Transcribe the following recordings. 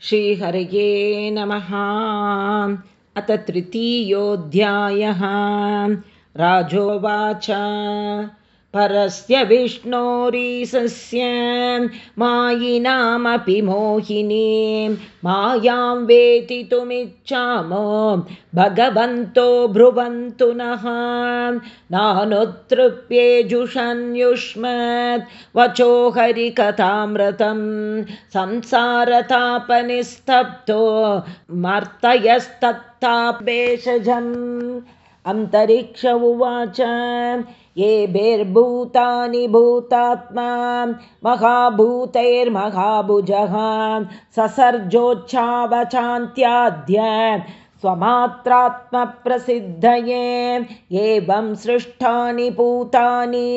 श्रीहरये नमः। अथ तृतीयोऽध्यायः। राजोवाच परस्य विष्णोरीसस्य मायिनामपि मोहिनीं। मायां वेतितुमिच्छामो भगवन्तो ब्रुवन्तु नः। नानुतृप्येजुषन्युष्मत् वचो हरिकथामृतं संसारतापनिस्तप्तो मर्तयस्तत्तापेशजम् अन्तरिक्ष उवाच येभिर्भूतानि भूतात्मा महाभूतैर्महाभुजः ससर्जोच्छावचान्त्याद्य स्वमात्रात्मप्रसिद्धये एवं सृष्टानि भूतानि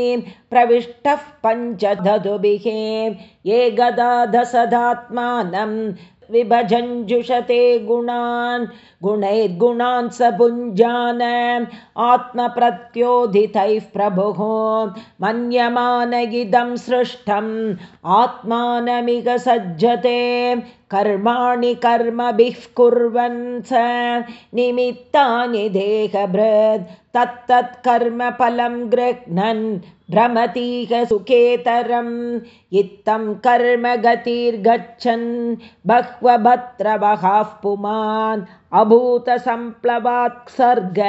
प्रविष्टः पञ्चधतुभिः ये गदाधसदात्मानं विभजञ्जुषते गुणान् गुणैर्गुणान् स भुञ्जान आत्मप्रत्योदितैः प्रभुः। मन्यमान इदं सृष्टम् आत्मानमिग सज्जते कर्माणि कर्मभिः कुर्वन् स निमित्तानि देहभृत् तत्तत्कर्मफलं गृह्णन् भ्रमतीह सुखेतरम् इत्थं कर्म गतिर्गच्छन् बह्वभत्र बहाः पुमान् अभूतसम्प्लवात्सर्ग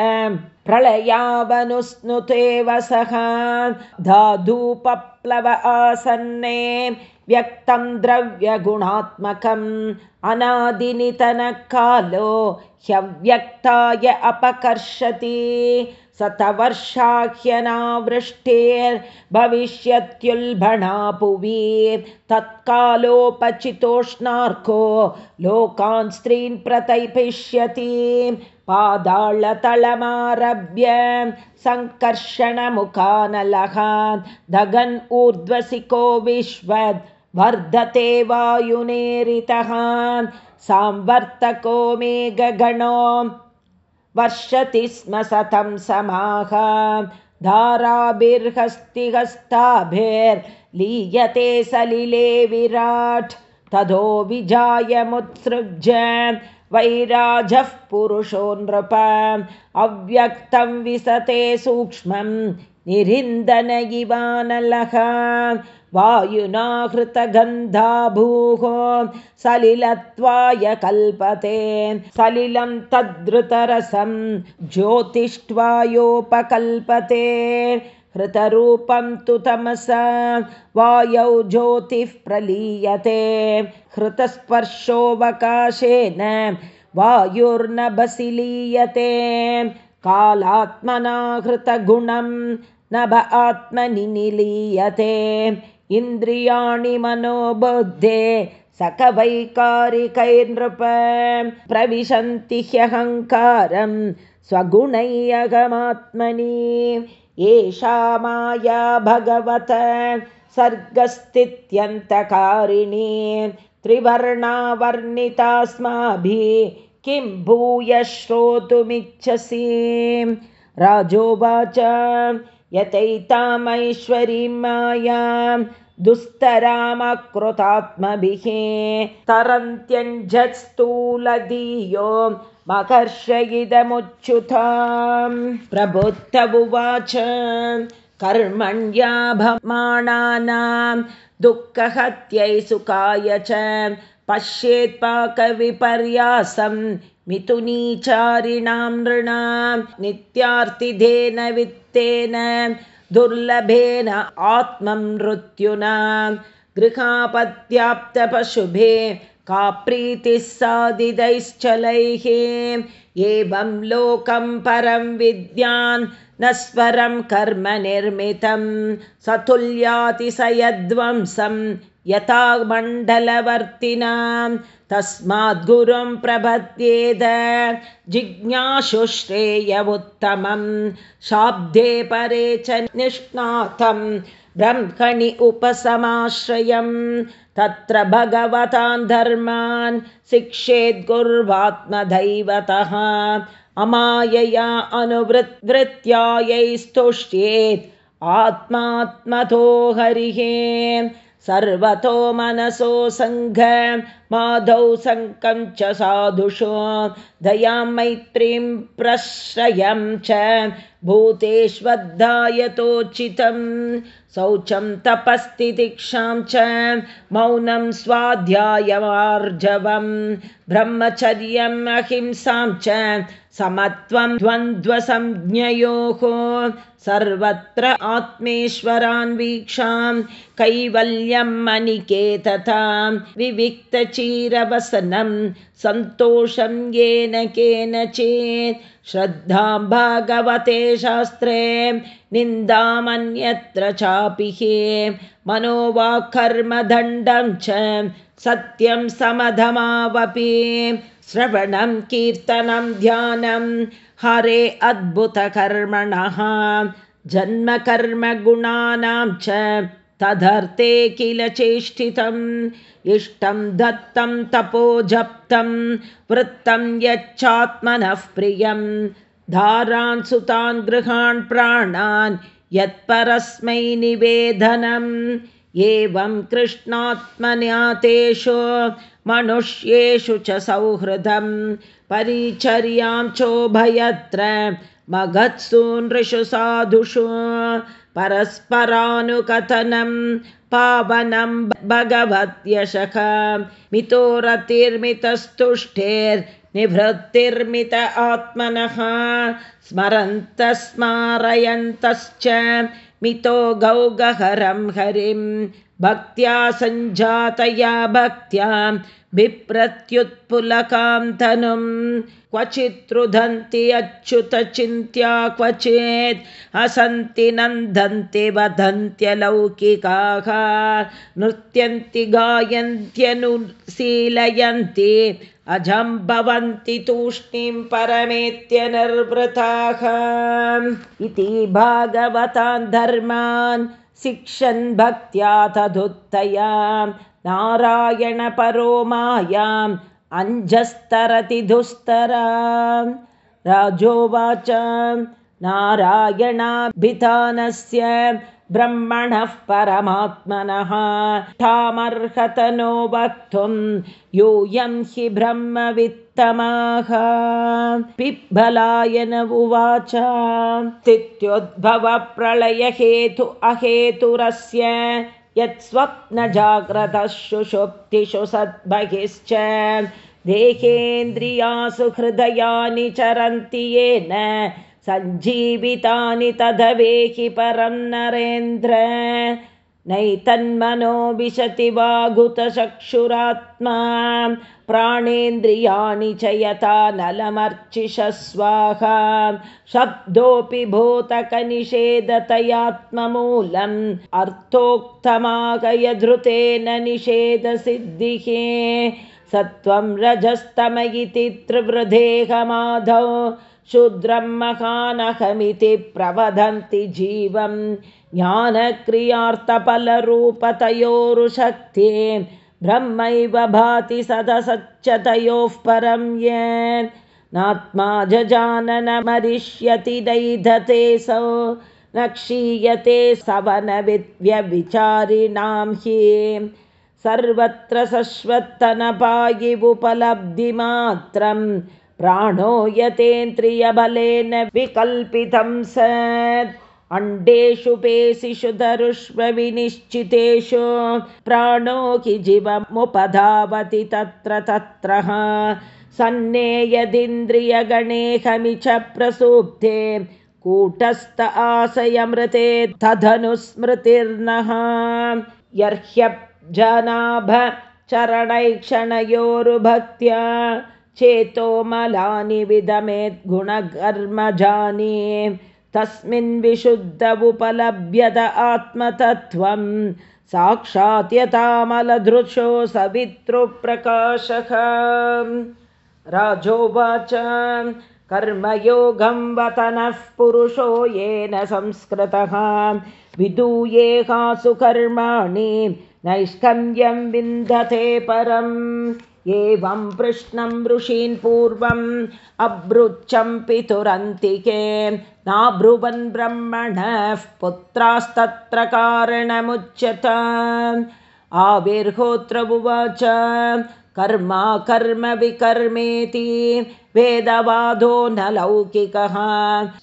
प्रलयावनुस्नुते वसः धाधूपप्लव आसन्ने व्यक्तं द्रव्यगुणात्मकम् अनादिनितनकालो ह्यव्यक्ताय अपकर्षति शतवर्षाह्यनावृष्टिर्भविष्यत्युल्बणा भुवि तत्कालोपचितोष्णार्को लोकान् स्त्रीन् प्रतैपिष्यति पादाळतलमारभ्य सङ्कर्षणमुखानलः धगन् ऊर्ध्वसिको विश्वद् वर्धते वायुनेरितः सांवर्तको मेघगणो वर्षति स्म सतं समाह धाराभिर्हस्तिहस्ताभिर्लीयते सलिले विराट्। ततो विजायमुत्सृज्य वैराजः पुरुषो नृप। अव्यक्तं विसते सूक्ष्मं निरिन्दन इवानलः वायुना हृतगन्धा भूः सलिलत्वाय कल्पते। सलिलं तद्धृतरसं ज्योतिष्ट्वायोपकल्पते हृतरूपं तु तमसा वायौ ज्योतिः प्रलीयते। हृतस्पर्शोऽवकाशेन वायुर्नभसिलीयते। कालात्मना हृतगुणं नभ आत्मनि निलीयते इन्द्रियाणि मनोबुद्धे सकवैकारिकैर्नृप प्रविशन्ति ह्यहङ्कारं स्वगुणैयगमात्मनि। एषा माया भगवत सर्गस्थित्यन्तकारिणी त्रिवर्णावर्णितास्माभिः किं भूय श्रोतुमिच्छसि राजोवाच यतैतामैश्वरीं मायां दुस्तरामकृतात्मभिः तरन्त्यञ्जत्स्थूलदीयो महर्षयिदमुच्युतां प्रबुद्ध उवाच कर्मण्याभमाणानां दुःखहत्यै सुखाय च पश्येत्पाकविपर्यासं मिथुनीचारिणां नृणां नित्यार्तिधेन वित्तेन दुर्लभेन आत्ममृत्युना गृहापत्याप्तपशुभे का प्रीतिः साधितैश्चलैः एवं लोकं परं विद्यान् न स्वरं कर्म निर्मितं स यद्वंसं यथा मण्डलवर्तिनां तस्माद्गुरुं प्रपद्येद। जिज्ञासुश्रेय उत्तमं शाब्दे परे च निष्णातं ब्रह्मणि उपसमाश्रयं। तत्र भगवतान् धर्मान् शिक्षेद्गुर्वात्मदैवतः अमायया अनुवृत्वृत्यायै स्तुष्येत् आत्मात्मतो हरिः सर्वतो मनसो सङ्घ माधौ सङ्कं च साधुषो। दयां मैत्रीं प्रश्रयं च भूतेष्वद्धायतोचितं। शौचं तपस्तितिक्षां च मौनं स्वाध्यायमार्जवं। ब्रह्मचर्यम् अहिंसां च समत्वं द्वन्द्वसंज्ञयोः सर्वत्र आत्मेश्वरान्वीक्षां कैवल्यम् अनिकेततां विविक्तचिरवसनं सन्तोषं येन केनचेत् श्रद्धां भगवते शास्त्रे निन्दामन्यत्र चापि हे मनोवाकर्मदण्डं च सत्यं समधमावपि। श्रवणं कीर्तनं ध्यानं हरे अद्भुतकर्मणः। जन्मकर्मगुणानां च तदर्थे किल चेष्टितम् इष्टं दत्तं तपो जप्तं वृत्तं यच्चात्मनः प्रियं। धारान् सुतान् गृहान् प्राणान् यत्परस्मै निवेदनम् एवं कृष्णात्मन्यातेषु मनुष्येषु च सौहृदं परिचर्यां चोभयत्र मगत्सु नृषु साधुषु परस्परानुकथनं पावनं भगवत्यशः मितो रतिर्मितस्तुष्टेर्निवृत्तिर्मित आत्मनः स्मरन्तः स्मारयन्तश्च मितो गौगहरं हरिं भक्त्या सञ्जातया भक्त्या बिप्रत्युत्पुलकां तनुं क्वचित् रुदन्ति अच्युतचिन्त्या क्वचित् हसन्ति नन्दन्ति वदन्त्यलौकिकाः। नृत्यन्ति गायन्त्यनुशीलयन्ति अजं भवन्ति तूष्णीं परमेत्यनिर्वृताः इति भागवतान् धर्मान् शिक्षन् भक्त्या तदुत्तया नारायणपरो मायाम् अञ्जस्तरति दुस्तरा राजोवाच नारायणाभिधानस्य ब्रह्मणः परमात्मनः ठामर्हतनो वक्तुं यूयं हि ब्रह्मवित्तमाः पिब्बलायन उवाच स्थित्योद्भवप्रलयहेतु अहेतुरस्य यत्स्वप्नजाग्रतशुषुप्तिषु सद्बहिश्च। देहेन्द्रियासु हृदयानि चरन्ति येन सञ्जीवितानि तदवेहि परं नरेन्द्र। नैतन्मनो विशति वागुतचक्षुरात्मा। प्राणेन्द्रियाणि च यथा नलमर्चिषस्वाहा। शब्दोऽपि भूतकनिषेधतयात्ममूलम्। अर्थोक्तमागयधृतेन निषेधसिद्धिः। सत्वं रजस्तम इति त्रिवृधेहमाधौ शूद्रं महानहमिति प्रवदन्ति जीवं ज्ञानक्रियार्थफलरूपतयोरुशक्ति ब्रह्मैव भाति सदसच्चतयोः परं यत् नात्मा जजाननमरिष्यति दैधते सौ न क्षीयते सवनविद्यविचारिणां हि। सर्वत्र सश्वत्तनपायिवुपलब्धिमात्रम् प्राणो यतेन्द्रियबलेन विकल्पितं सत् अण्डेषु पेशिषु धरुष्वविनिश्चितेषु प्राणो हि जीवमुपधावति तत्र तत्र सन्ने यदिन्द्रियगणेहमि च प्रसूक्ते कूटस्थ आशयमृते तदनुस्मृतिर्नः यर्ह्यजनाभ चरणैक्षणयोरुभक्त्या चेतोमलानि विदमेत् गुणकर्मजानि तस्मिन् विशुद्ध उपलभ्यत आत्मतत्त्वं साक्षात् यथामलदृशो सवितृप्रकाशः। राजोवाच कर्मयोगं वतनः पुरुषो येन संस्कृतः। विदूयेहासु कर्माणि नैष्कम्यं विन्दते परम् एवं पृष्णं ऋषीन् पूर्वम् अभृच्छं पितुरन्तिके। नाब्रुवन् ब्रह्मणः पुत्रास्तत्र कारणमुच्यत। आविर्होत्र उवाच कर्मा कर्म विकर्मेति वेदवादो न लौकिकः।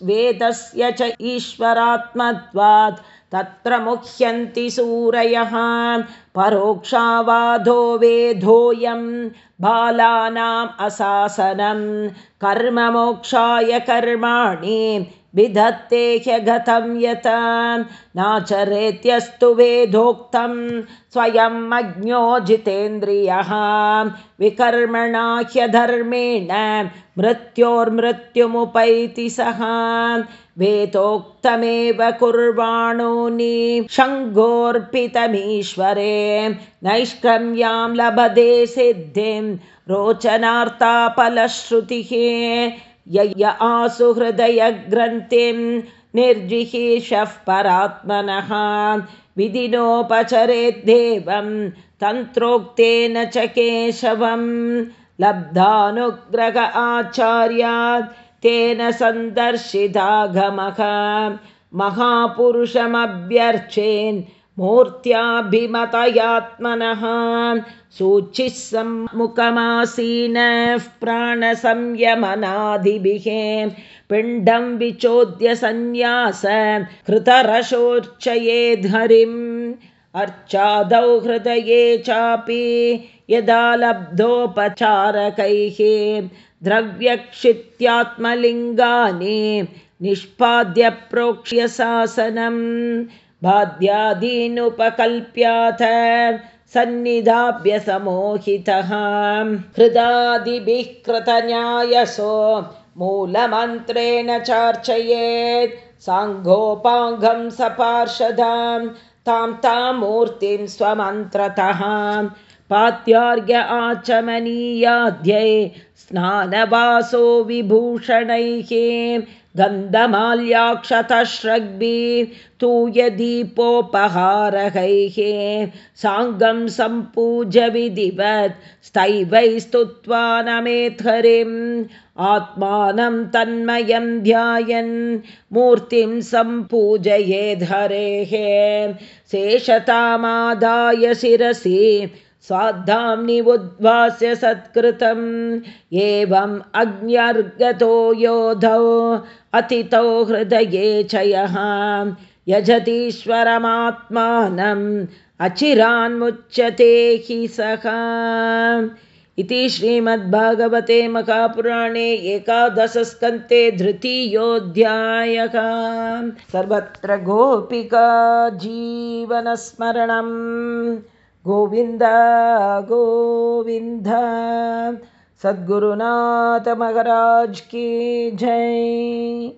वेदस्य च ईश्वरात्मत्वात् तत्र मुह्यन्ति सूरयः। परोक्षावादो वेधोऽयं बालानाम् अशासनं। कर्ममोक्षाय कर्माणि विधत्ते ह्यगतं यत नाचरेत्यस्तु वेदोक्तं स्वयम् अज्ञो जितेन्द्रियः। विकर्मणा ह्यधर्मेण मृत्योर्मृत्युमुपैति सः। वेदोक्तमेव कुर्वाणोनि शङ्गोऽर्पितमीश्वरे। नैष्कर्म्यां लभते सिद्धिं रोचनार्तापलश्रुतिः यय आसु हृदयग्रन्थिं निर्जिहीषः परात्मनः। विधिनोपचरेद्देवं तन्त्रोक्तेन च केशवं लब्धानुग्रह आचार्यात् तेन सन्दर्शितागमः। महापुरुषमभ्यर्चेन् मूर्त्याभिमतयात्मनः सूचिः सम्मुखमासीनः प्राणसंयमनादिभिः पिण्डं विचोद्य सन्न्यास हृतरशोर्चयेद्धरिम् अर्चादौ हृदये चापि यदा लब्धोपचारकैः द्रव्यक्षित्यात्मलिङ्गानि निष्पाद्य प्रोक्ष्य शासनं बाध्यादीनुपकल्प्याथ सन्निधाभ्यसमोहितः। हृदादिभिः कृतन्यायसो मूलमन्त्रेण चार्चयेत्। साङ्गोपाङ्गं सपार्षदां तां तां मूर्तिं स्वमन्त्रतः पात्यार्घ्य आचमनीयाध्यै स्नानवासो विभूषणैः गन्धमाल्याक्षतश्रग्भिः तूयदीपोपहारहैः साङ्गं सम्पूज्य विधिवत् स्तैवै स्तुत्वा नमेद्धरिम् आत्मानं तन्मयं ध्यायन् मूर्तिं सम्पूजयेद्धरेः शेषतामादाय शिरसि स्वाद्धाम्नि उद्वास्य सत्कृतम् एवम् अग्न्यर्गतो योधौ अतितौ हृदये च यः यजतीश्वरमात्मानम् अचिरान्मुच्यते हि सः। इति श्रीमद्भागवते महापुराणे एकादशस्कन्ते धृतीयोऽध्यायः। सर्वत्र गोपिका जीवनस्मरणम् गोविन्द गोविन्द। सद्गुरुनाथमहाराज की जय